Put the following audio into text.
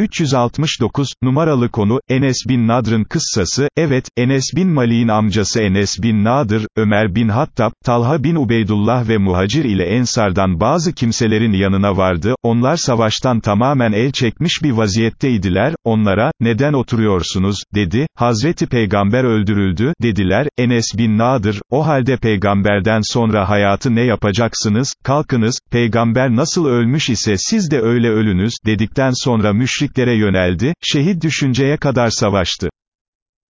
369, numaralı konu, Enes bin Nadr'ın kıssası, evet, Enes bin Malik'in amcası Enes bin Nadır, Ömer bin Hattab, Talha bin Ubeydullah ve Muhacir ile Ensardan bazı kimselerin yanına vardı, onlar savaştan tamamen el çekmiş bir vaziyetteydiler, onlara, neden oturuyorsunuz, dedi, Hazreti Peygamber öldürüldü, dediler, Enes bin Nadır, o halde peygamberden sonra hayatı ne yapacaksınız, kalkınız, peygamber nasıl ölmüş ise siz de öyle ölünüz, dedikten sonra müşriklere yöneldi, şehit düşünceye kadar savaştı.